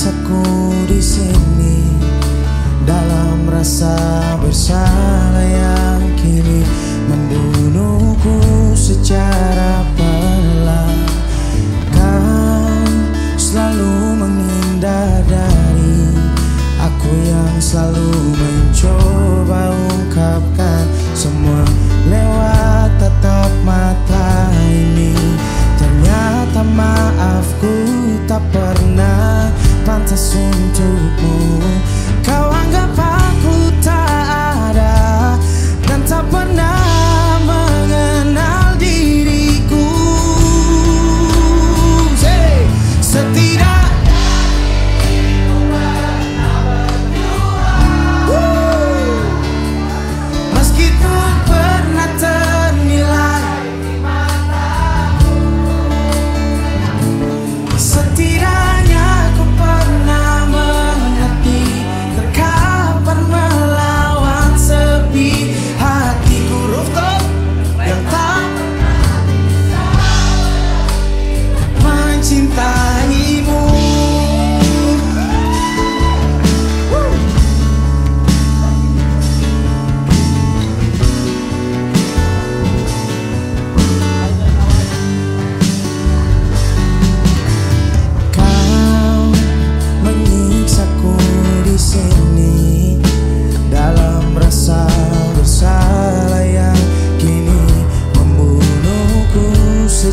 menyiksaku di sini dalam rasa bersalah yang kini membunuhku secara perlahan. Kau selalu menghindar dari aku yang selalu mencoba ungkapkan semua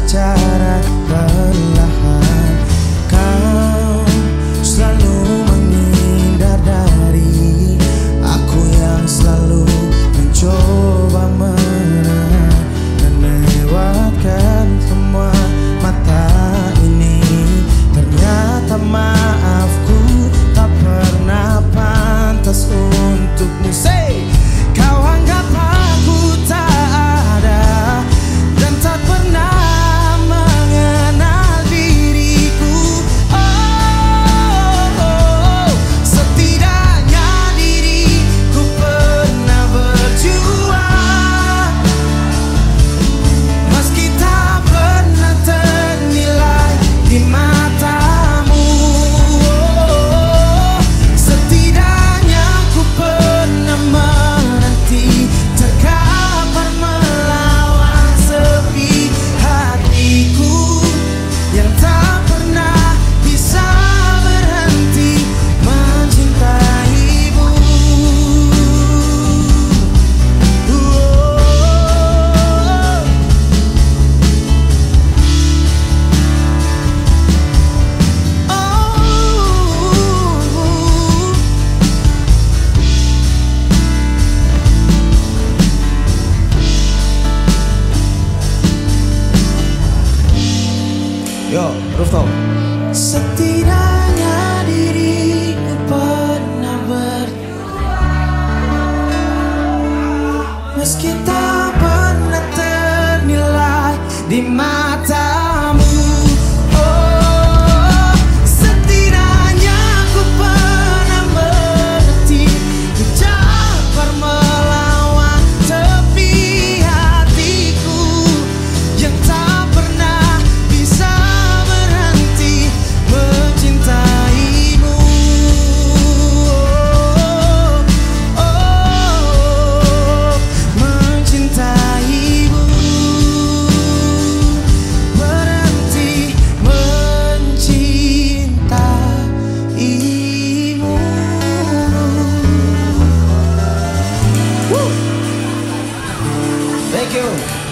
secara perlahan. Kau selalu menghindar dari aku yang selalu mencoba menahan dan melewatkan semua mata ini. Ternyata maafku tak pernah pantas untukmu. Rooftop. Setidaknya diriku pernah berjuang Meski tak pernah ternilai di matamu you.